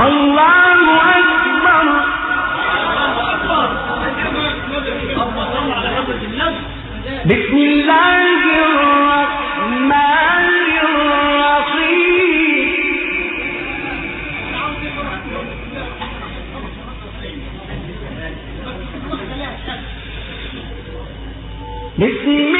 الله أكبر. بسم الله الرحمن الرحيم. بسم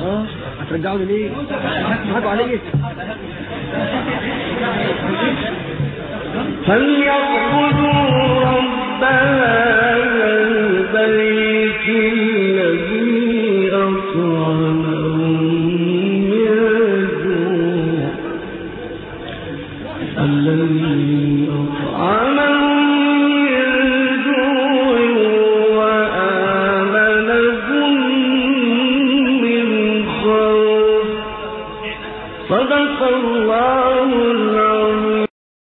آه هترجعوني ليه؟ هاتوا عليا فليأخذوا الله